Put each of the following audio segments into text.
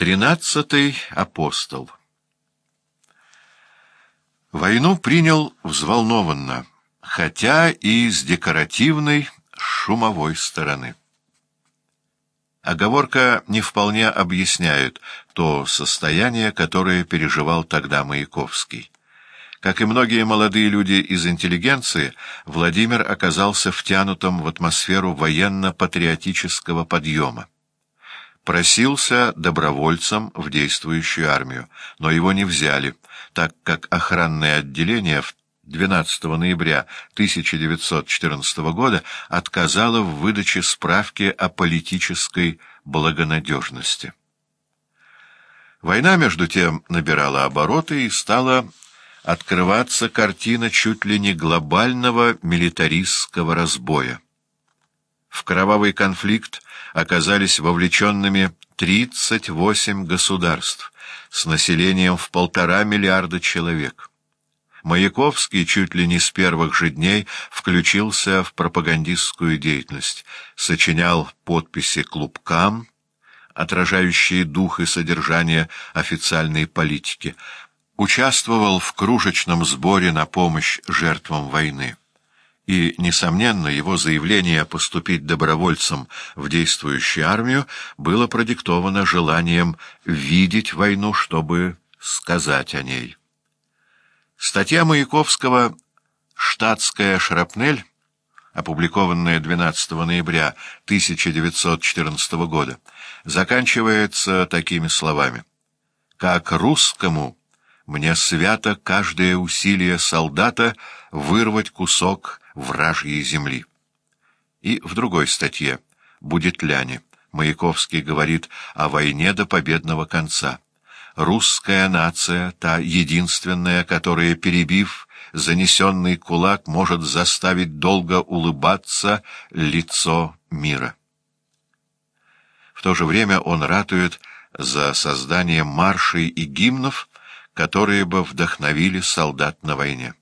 Тринадцатый апостол Войну принял взволнованно, хотя и с декоративной шумовой стороны. Оговорка не вполне объясняет то состояние, которое переживал тогда Маяковский. Как и многие молодые люди из интеллигенции, Владимир оказался втянутым в атмосферу военно-патриотического подъема просился добровольцем в действующую армию, но его не взяли, так как охранное отделение в 12 ноября 1914 года отказало в выдаче справки о политической благонадежности. Война, между тем, набирала обороты и стала открываться картина чуть ли не глобального милитаристского разбоя. В кровавый конфликт оказались вовлеченными 38 государств с населением в полтора миллиарда человек. Маяковский чуть ли не с первых же дней включился в пропагандистскую деятельность, сочинял подписи клубкам, отражающие дух и содержание официальной политики, участвовал в кружечном сборе на помощь жертвам войны и, несомненно, его заявление поступить добровольцем в действующую армию было продиктовано желанием видеть войну, чтобы сказать о ней. Статья Маяковского «Штатская шрапнель», опубликованная 12 ноября 1914 года, заканчивается такими словами. «Как русскому мне свято каждое усилие солдата вырвать кусок вражьей земли. И в другой статье «Будет ляне» Маяковский говорит о войне до победного конца. Русская нация, та единственная, которая, перебив занесенный кулак, может заставить долго улыбаться лицо мира. В то же время он ратует за создание маршей и гимнов, которые бы вдохновили солдат на войне.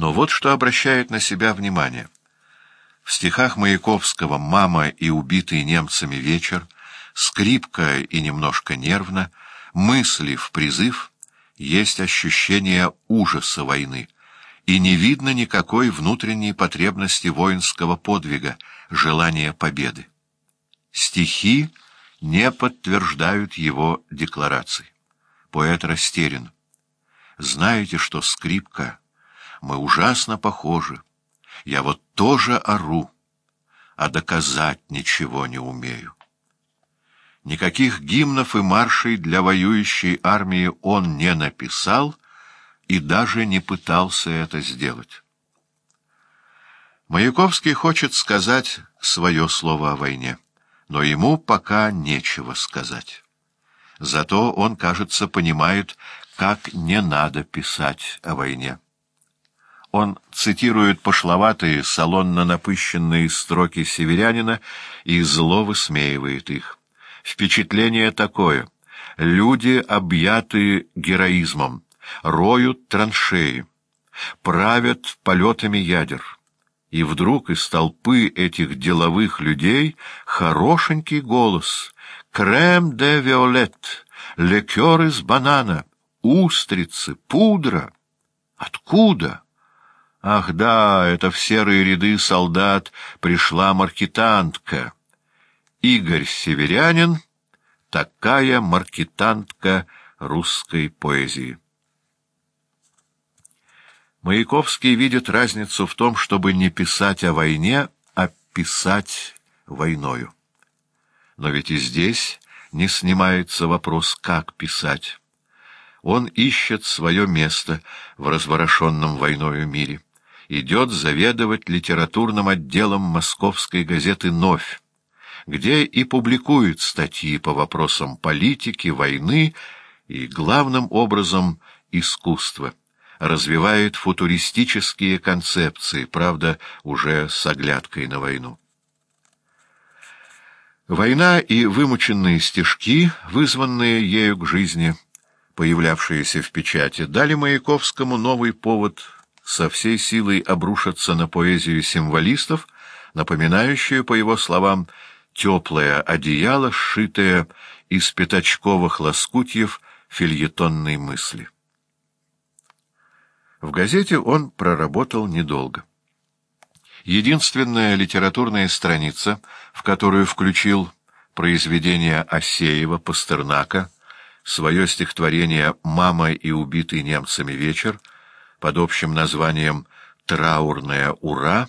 Но вот что обращает на себя внимание. В стихах Маяковского «Мама и убитый немцами вечер», «Скрипка и немножко нервно», «Мысли в призыв» есть ощущение ужаса войны, и не видно никакой внутренней потребности воинского подвига, желания победы. Стихи не подтверждают его деклараций. Поэт растерян. Знаете, что скрипка — мы ужасно похожи. Я вот тоже ору, а доказать ничего не умею. Никаких гимнов и маршей для воюющей армии он не написал и даже не пытался это сделать. Маяковский хочет сказать свое слово о войне, но ему пока нечего сказать. Зато он, кажется, понимает, как не надо писать о войне. Он цитирует пошловатые, салонно напыщенные строки северянина и зло высмеивает их. Впечатление такое. Люди, объятые героизмом, роют траншеи, правят полетами ядер. И вдруг из толпы этих деловых людей хорошенький голос «Крем де виолет», «Лекер из банана», «Устрицы», «Пудра». Откуда? Ах да, это в серые ряды солдат пришла маркетантка. Игорь Северянин — такая маркетантка русской поэзии. Маяковский видит разницу в том, чтобы не писать о войне, а писать войною. Но ведь и здесь не снимается вопрос, как писать. Он ищет свое место в разворошенном войною мире идет заведовать литературным отделом московской газеты «Новь», где и публикует статьи по вопросам политики, войны и, главным образом, искусства, развивает футуристические концепции, правда, уже с оглядкой на войну. Война и вымученные стишки, вызванные ею к жизни, появлявшиеся в печати, дали Маяковскому новый повод со всей силой обрушатся на поэзию символистов, напоминающую, по его словам, теплое одеяло, сшитое из пятачковых лоскутьев фильетонной мысли. В газете он проработал недолго. Единственная литературная страница, в которую включил произведение Осеева, Пастернака, свое стихотворение «Мама и убитый немцами вечер» под общим названием «Траурная ура»,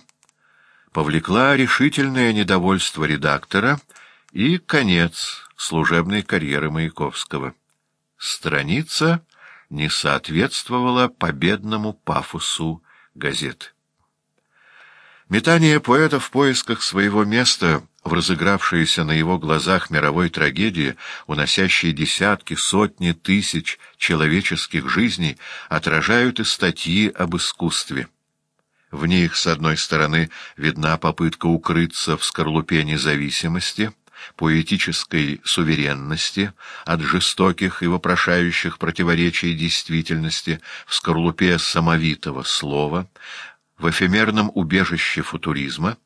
повлекла решительное недовольство редактора и конец служебной карьеры Маяковского. Страница не соответствовала победному пафосу газеты. Метание поэта в поисках своего места в разыгравшейся на его глазах мировой трагедии, уносящей десятки, сотни тысяч человеческих жизней, отражают и статьи об искусстве. В них, с одной стороны, видна попытка укрыться в скорлупе независимости, поэтической суверенности от жестоких и вопрошающих противоречий действительности в скорлупе самовитого слова, в эфемерном убежище футуризма,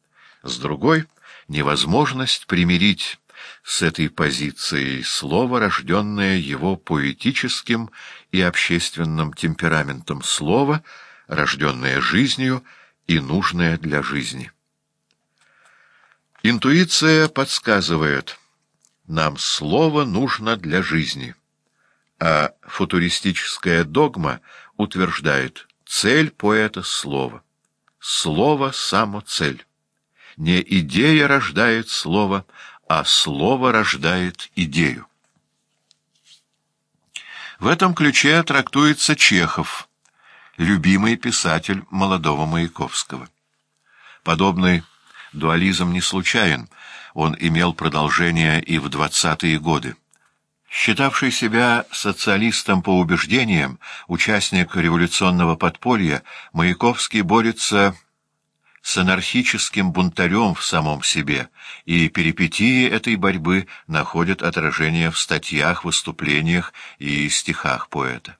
с другой — невозможность примирить с этой позицией слово, рожденное его поэтическим и общественным темпераментом слова, рожденное жизнью и нужное для жизни. Интуиция подсказывает, нам слово нужно для жизни, а футуристическая догма утверждает, цель поэта — слово. Слово — само цель. Не идея рождает слово, а слово рождает идею. В этом ключе трактуется Чехов, любимый писатель молодого Маяковского. Подобный дуализм не случайен, он имел продолжение и в двадцатые годы. Считавший себя социалистом по убеждениям, участник революционного подполья, Маяковский борется с анархическим бунтарем в самом себе, и перипетии этой борьбы находят отражение в статьях, выступлениях и стихах поэта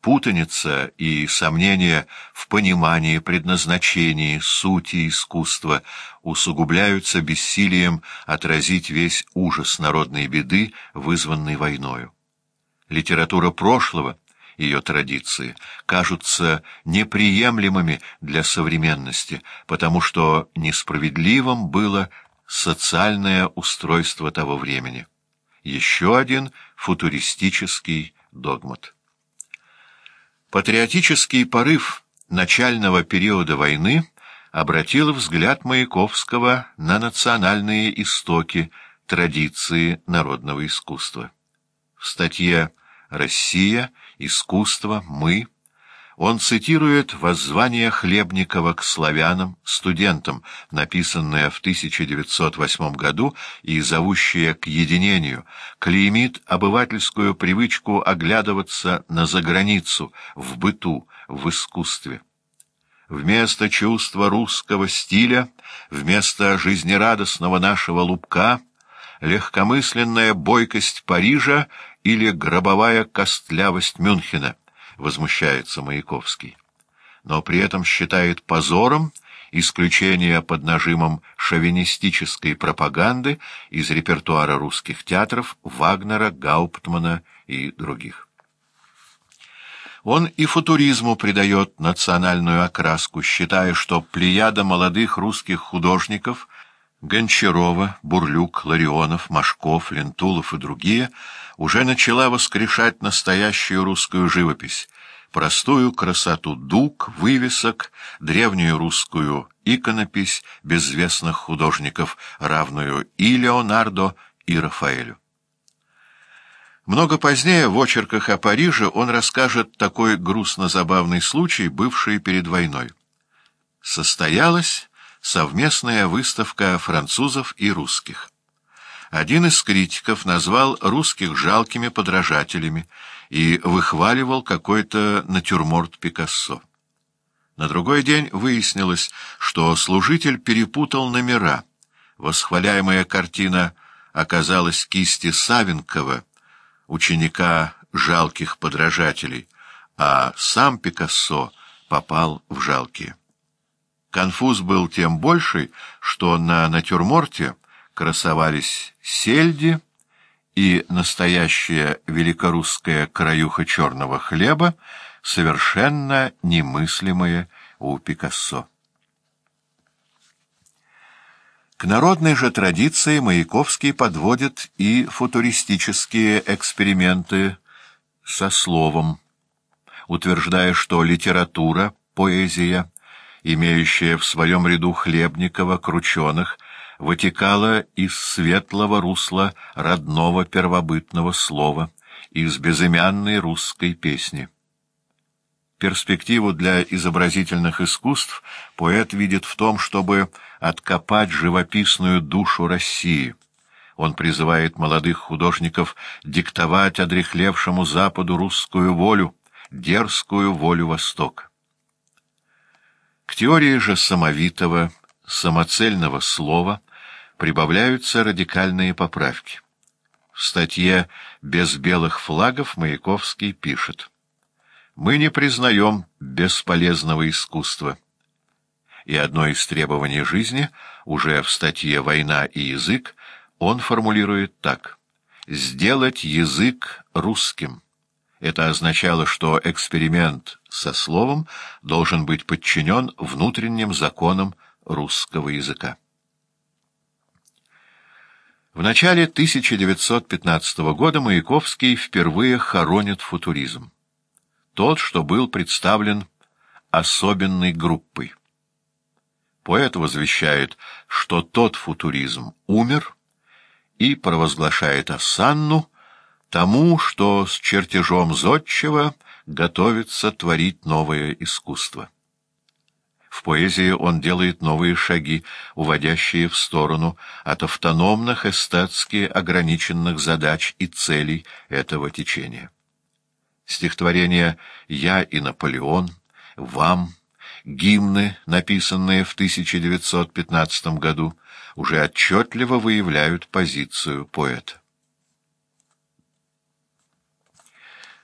путаница и сомнения в понимании, предназначении, сути искусства усугубляются бессилием отразить весь ужас народной беды, вызванной войною. Литература прошлого, ее традиции, кажутся неприемлемыми для современности, потому что несправедливым было социальное устройство того времени. Еще один футуристический догмат. Патриотический порыв начального периода войны обратил взгляд Маяковского на национальные истоки, традиции народного искусства. В статье «Россия. Искусство. Мы» Он цитирует воззвание Хлебникова к славянам, студентам, написанное в 1908 году и зовущее к единению, клеймит обывательскую привычку оглядываться на заграницу, в быту, в искусстве. Вместо чувства русского стиля, вместо жизнерадостного нашего лубка, легкомысленная бойкость Парижа или гробовая костлявость Мюнхена — возмущается Маяковский, но при этом считает позором исключение под нажимом шовинистической пропаганды из репертуара русских театров Вагнера, Гауптмана и других. Он и футуризму придает национальную окраску, считая, что плеяда молодых русских художников Гончарова, Бурлюк, Ларионов, Машков, Лентулов и другие уже начала воскрешать настоящую русскую живопись, простую красоту дуг, вывесок, древнюю русскую иконопись безвестных художников, равную и Леонардо, и Рафаэлю. Много позднее в очерках о Париже он расскажет такой грустно-забавный случай, бывший перед войной. Состоялась совместная выставка французов и русских. Один из критиков назвал русских жалкими подражателями и выхваливал какой-то натюрморт Пикассо. На другой день выяснилось, что служитель перепутал номера. Восхваляемая картина оказалась кисти Савенкова, ученика жалких подражателей, а сам Пикассо попал в жалкие. Конфуз был тем больший, что на натюрморте красовались сельди и настоящая великорусская краюха черного хлеба, совершенно немыслимые у Пикассо. К народной же традиции Маяковский подводит и футуристические эксперименты со словом, утверждая, что литература, поэзия, имеющая в своем ряду Хлебникова, Крученых, вытекала из светлого русла родного первобытного слова, из безымянной русской песни. Перспективу для изобразительных искусств поэт видит в том, чтобы откопать живописную душу России. Он призывает молодых художников диктовать одрехлевшему Западу русскую волю, дерзкую волю Востока. К теории же самовитого, самоцельного слова прибавляются радикальные поправки. В статье «Без белых флагов» Маяковский пишет «Мы не признаем бесполезного искусства» и одно из требований жизни, уже в статье «Война и язык», он формулирует так «сделать язык русским». Это означало, что эксперимент со словом должен быть подчинен внутренним законам русского языка. В начале 1915 года Маяковский впервые хоронит футуризм. Тот, что был представлен особенной группой. Поэт возвещает, что тот футуризм умер, и провозглашает Ассанну тому, что с чертежом зодчего готовится творить новое искусство. В поэзии он делает новые шаги, уводящие в сторону от автономных эстетски ограниченных задач и целей этого течения. Стихотворения «Я и Наполеон», «Вам», гимны, написанные в 1915 году, уже отчетливо выявляют позицию поэта.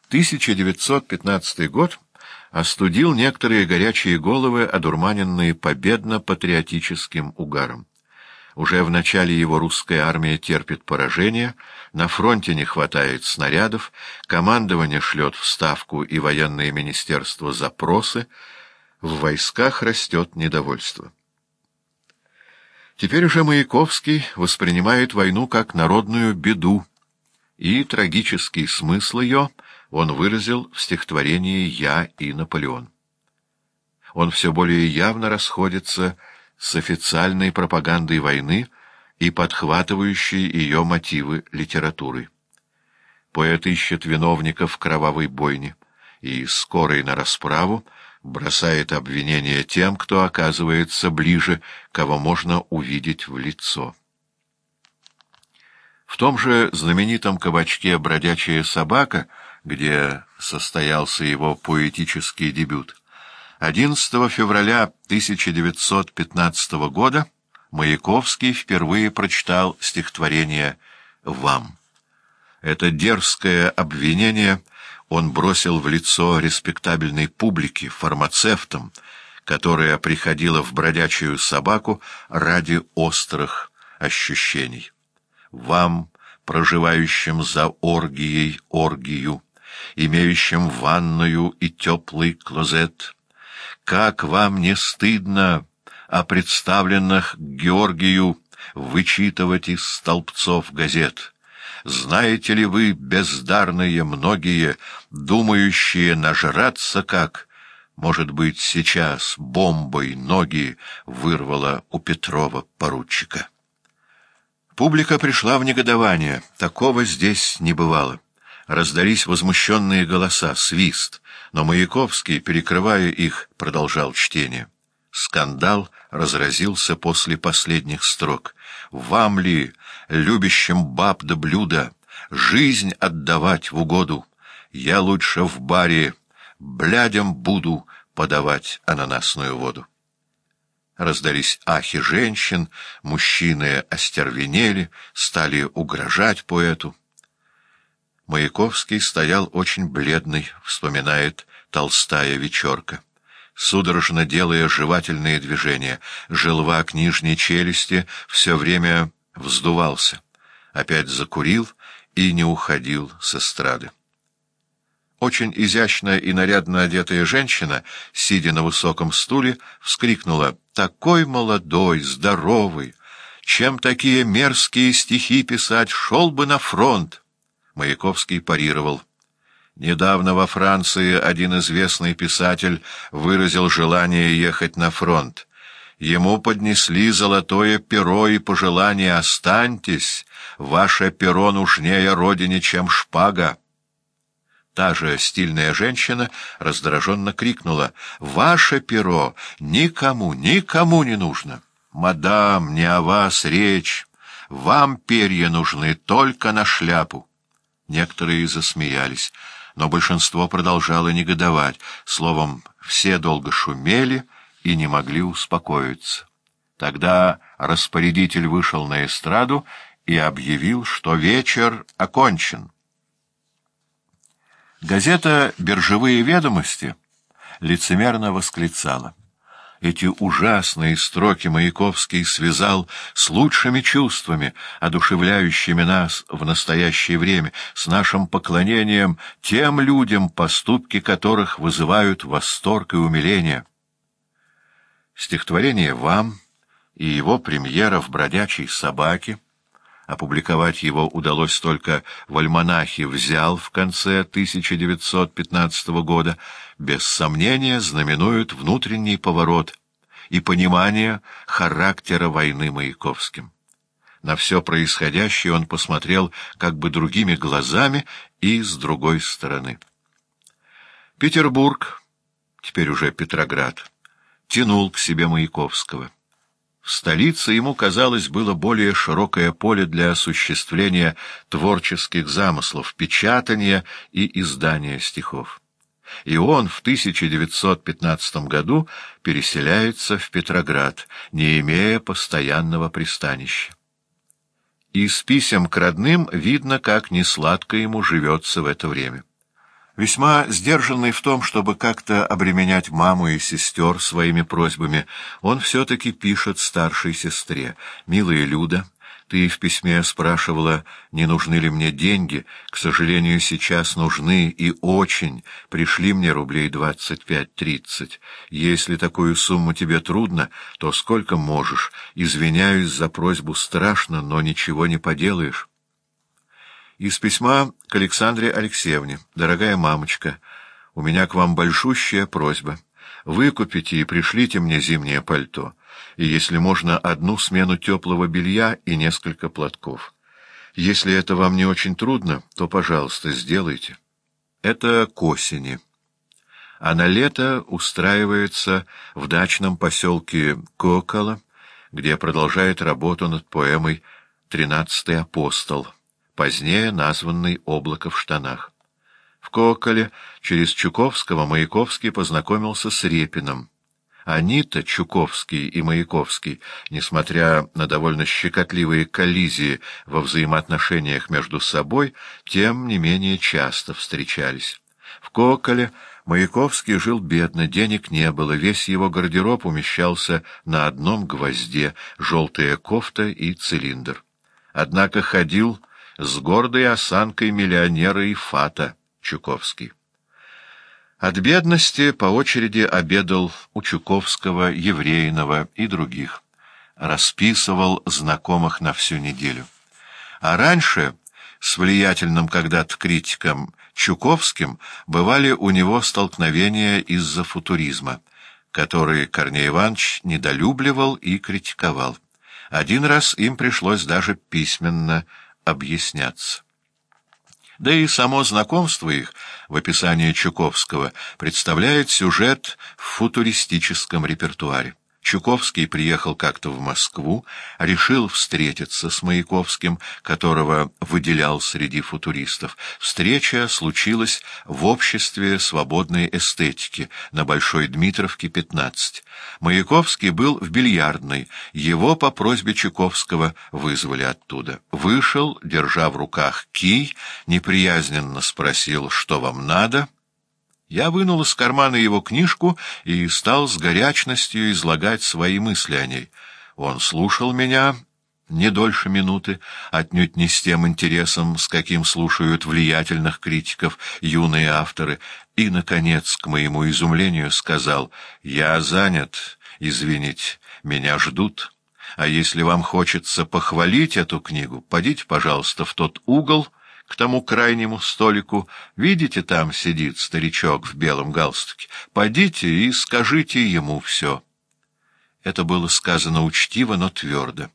1915 год остудил некоторые горячие головы, одурманенные победно-патриотическим угаром. Уже в начале его русская армия терпит поражение, на фронте не хватает снарядов, командование шлет в Ставку и военное министерство запросы, в войсках растет недовольство. Теперь уже Маяковский воспринимает войну как народную беду, и трагический смысл ее он выразил в стихотворении «Я и Наполеон». Он все более явно расходится с официальной пропагандой войны и подхватывающей ее мотивы литературы. Поэт ищет виновников кровавой бойни и, скорый на расправу, бросает обвинение тем, кто оказывается ближе, кого можно увидеть в лицо. В том же знаменитом кабачке «Бродячая собака», где состоялся его поэтический дебют, 11 февраля 1915 года Маяковский впервые прочитал стихотворение «Вам». Это дерзкое обвинение он бросил в лицо респектабельной публике, фармацевтам, которая приходила в бродячую собаку ради острых ощущений. Вам, проживающим за оргией оргию, имеющим ванную и теплый клозет, как вам не стыдно о представленных Георгию вычитывать из столбцов газет? Знаете ли вы, бездарные многие, думающие нажраться как, может быть, сейчас бомбой ноги вырвала у Петрова поручика? Публика пришла в негодование. Такого здесь не бывало. Раздались возмущенные голоса, свист, но Маяковский, перекрывая их, продолжал чтение. Скандал разразился после последних строк. «Вам ли, любящим баб да блюда, жизнь отдавать в угоду. Я лучше в баре блядям буду подавать ананасную воду. Раздались ахи женщин, мужчины остервенели, стали угрожать поэту. Маяковский стоял очень бледный, вспоминает толстая вечерка. Судорожно делая жевательные движения, желвак нижней челюсти все время вздувался, опять закурил и не уходил с эстрады. Очень изящная и нарядно одетая женщина, сидя на высоком стуле, вскрикнула «Такой молодой, здоровый! Чем такие мерзкие стихи писать, шел бы на фронт!» Маяковский парировал. Недавно во Франции один известный писатель выразил желание ехать на фронт. Ему поднесли золотое перо и пожелание «Останьтесь, ваше перо нужнее родине, чем шпага». Та же стильная женщина раздраженно крикнула «Ваше перо никому, никому не нужно! Мадам, не о вас речь! Вам перья нужны только на шляпу!» Некоторые засмеялись, но большинство продолжало негодовать. Словом, все долго шумели и не могли успокоиться. Тогда распорядитель вышел на эстраду и объявил, что вечер окончен. Газета «Биржевые ведомости» лицемерно восклицала. Эти ужасные строки Маяковский связал с лучшими чувствами, одушевляющими нас в настоящее время, с нашим поклонением тем людям, поступки которых вызывают восторг и умиление. Стихотворение «Вам» и его премьера в «Бродячей собаке» Опубликовать его удалось только в альманахе «Взял» в конце 1915 года, без сомнения знаменуют внутренний поворот и понимание характера войны Маяковским. На все происходящее он посмотрел как бы другими глазами и с другой стороны. Петербург, теперь уже Петроград, тянул к себе Маяковского. В столице ему, казалось, было более широкое поле для осуществления творческих замыслов, печатания и издания стихов. И он в 1915 году переселяется в Петроград, не имея постоянного пристанища. Из писем к родным видно, как несладко ему живется в это время. Весьма сдержанный в том, чтобы как-то обременять маму и сестер своими просьбами, он все-таки пишет старшей сестре. «Милая Люда, ты в письме спрашивала, не нужны ли мне деньги. К сожалению, сейчас нужны и очень. Пришли мне рублей двадцать пять-тридцать. Если такую сумму тебе трудно, то сколько можешь. Извиняюсь за просьбу страшно, но ничего не поделаешь». Из письма к Александре Алексеевне. «Дорогая мамочка, у меня к вам большущая просьба. Выкупите и пришлите мне зимнее пальто, и, если можно, одну смену теплого белья и несколько платков. Если это вам не очень трудно, то, пожалуйста, сделайте. Это к осени. А на лето устраивается в дачном поселке Кокола, где продолжает работу над поэмой «Тринадцатый апостол» позднее названный «Облако в штанах». В Коколе через Чуковского Маяковский познакомился с Репиным. Они-то, Чуковский и Маяковский, несмотря на довольно щекотливые коллизии во взаимоотношениях между собой, тем не менее часто встречались. В Коколе Маяковский жил бедно, денег не было, весь его гардероб умещался на одном гвозде, желтая кофта и цилиндр. Однако ходил с гордой осанкой миллионера и фата Чуковский. От бедности по очереди обедал у Чуковского, Еврейного и других. Расписывал знакомых на всю неделю. А раньше с влиятельным когда-то критиком Чуковским бывали у него столкновения из-за футуризма, который Корней Иванович недолюбливал и критиковал. Один раз им пришлось даже письменно объясняться. Да и само знакомство их в описании Чуковского представляет сюжет в футуристическом репертуаре. Чуковский приехал как-то в Москву, решил встретиться с Маяковским, которого выделял среди футуристов. Встреча случилась в обществе свободной эстетики на Большой Дмитровке, 15. Маяковский был в бильярдной, его по просьбе Чуковского вызвали оттуда. Вышел, держа в руках кий, неприязненно спросил, что вам надо — я вынул из кармана его книжку и стал с горячностью излагать свои мысли о ней. Он слушал меня не дольше минуты, отнюдь не с тем интересом, с каким слушают влиятельных критиков юные авторы, и, наконец, к моему изумлению, сказал «Я занят, извините, меня ждут». А если вам хочется похвалить эту книгу, подите, пожалуйста, в тот угол, к тому крайнему столику. Видите, там сидит старичок в белом галстуке. Подите и скажите ему все. Это было сказано учтиво, но твердо.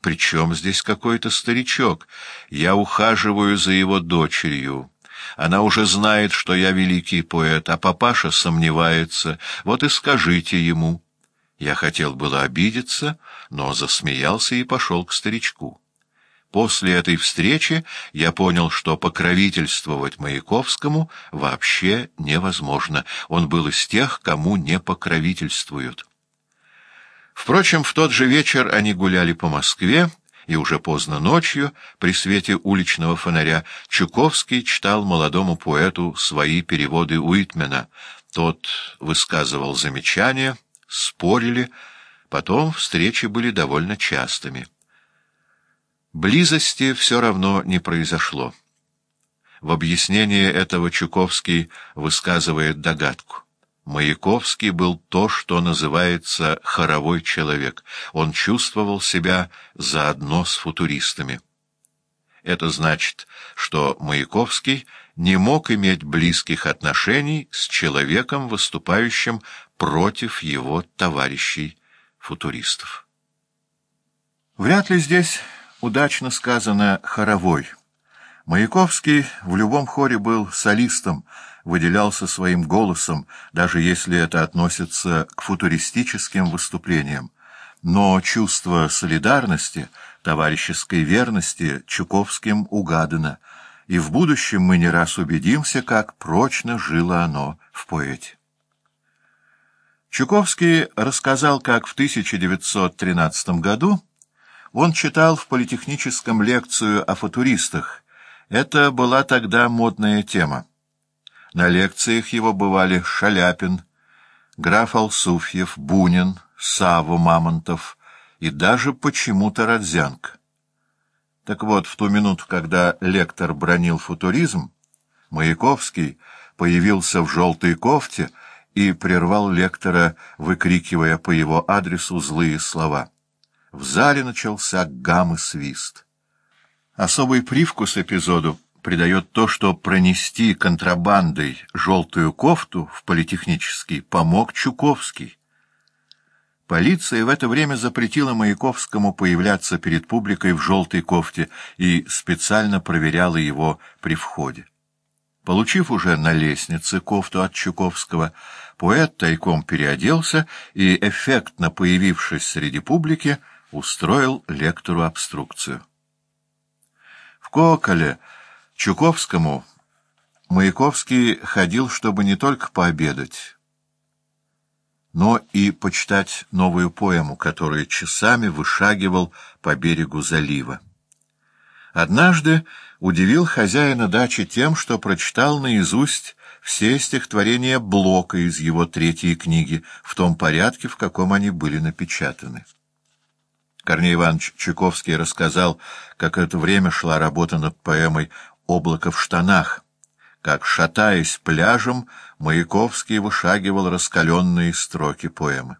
Причем здесь какой-то старичок? Я ухаживаю за его дочерью. Она уже знает, что я великий поэт, а папаша сомневается. Вот и скажите ему». Я хотел было обидеться, но засмеялся и пошел к старичку. После этой встречи я понял, что покровительствовать Маяковскому вообще невозможно. Он был из тех, кому не покровительствуют. Впрочем, в тот же вечер они гуляли по Москве, и уже поздно ночью, при свете уличного фонаря, Чуковский читал молодому поэту свои переводы Уитмена. Тот высказывал замечания, спорили, потом встречи были довольно частыми. Близости все равно не произошло. В объяснение этого Чуковский высказывает догадку. Маяковский был то, что называется «хоровой человек». Он чувствовал себя заодно с футуристами. Это значит, что Маяковский не мог иметь близких отношений с человеком, выступающим против его товарищей-футуристов. Вряд ли здесь удачно сказано «хоровой». Маяковский в любом хоре был солистом, выделялся своим голосом, даже если это относится к футуристическим выступлениям. Но чувство солидарности, товарищеской верности Чуковским угадано, и в будущем мы не раз убедимся, как прочно жило оно в поэте. Чуковский рассказал, как в 1913 году он читал в политехническом лекцию о футуристах. Это была тогда модная тема. На лекциях его бывали Шаляпин, граф Алсуфьев, Бунин, Савва Мамонтов и даже почему-то Родзянко. Так вот, в ту минуту, когда лектор бронил футуризм, Маяковский появился в желтой кофте — и прервал лектора, выкрикивая по его адресу злые слова. В зале начался гам и свист. Особый привкус эпизоду придает то, что пронести контрабандой желтую кофту в политехнический помог Чуковский. Полиция в это время запретила Маяковскому появляться перед публикой в желтой кофте и специально проверяла его при входе. Получив уже на лестнице кофту от Чуковского, поэт тайком переоделся и, эффектно появившись среди публики, устроил лектору обструкцию. В Коколе Чуковскому Маяковский ходил, чтобы не только пообедать, но и почитать новую поэму, которую часами вышагивал по берегу залива. Однажды удивил хозяина дачи тем, что прочитал наизусть все стихотворения Блока из его третьей книги в том порядке, в каком они были напечатаны. Корней Иванович Чуковский рассказал, как это время шла работа над поэмой «Облако в штанах», как, шатаясь пляжем, Маяковский вышагивал раскаленные строки поэмы.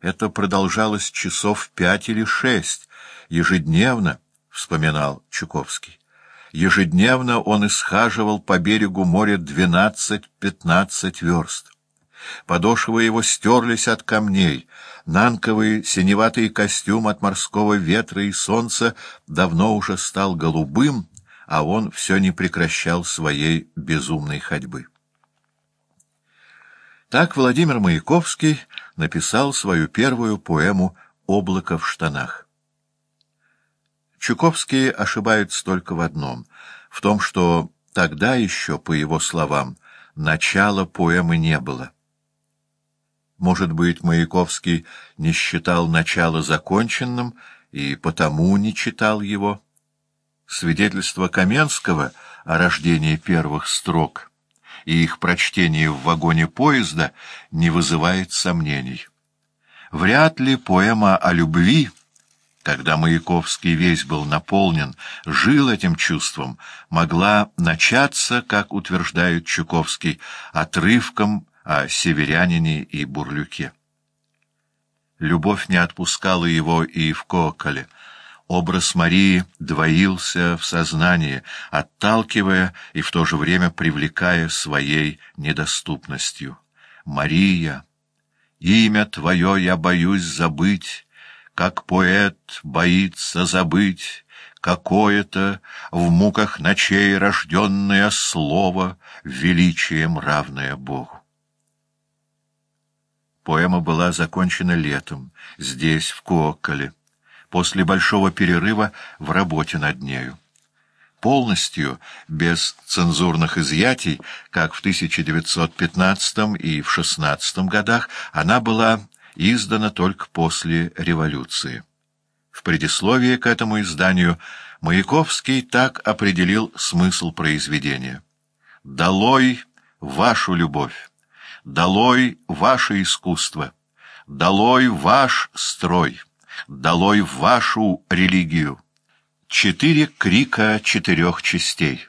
Это продолжалось часов пять или шесть, ежедневно, — вспоминал Чуковский. Ежедневно он исхаживал по берегу моря двенадцать-пятнадцать верст. Подошвы его стерлись от камней, нанковый синеватый костюм от морского ветра и солнца давно уже стал голубым, а он все не прекращал своей безумной ходьбы. Так Владимир Маяковский написал свою первую поэму «Облако в штанах». Чуковский ошибается только в одном — в том, что тогда еще, по его словам, начала поэмы не было. Может быть, Маяковский не считал начало законченным и потому не читал его? Свидетельство Каменского о рождении первых строк и их прочтении в вагоне поезда не вызывает сомнений. Вряд ли поэма о любви — когда Маяковский весь был наполнен, жил этим чувством, могла начаться, как утверждает Чуковский, отрывком о северянине и бурлюке. Любовь не отпускала его и в Коколе. Образ Марии двоился в сознании, отталкивая и в то же время привлекая своей недоступностью. «Мария, имя твое я боюсь забыть, как поэт боится забыть, какое-то в муках ночей рожденное слово, величием равное Богу. Поэма была закончена летом, здесь, в Куокколе, после большого перерыва в работе над нею. Полностью, без цензурных изъятий, как в 1915 и в 16 годах, она была издана только после революции. В предисловии к этому изданию Маяковский так определил смысл произведения. «Долой вашу любовь! Долой ваше искусство! Долой ваш строй! Долой вашу религию!» Четыре крика четырех частей.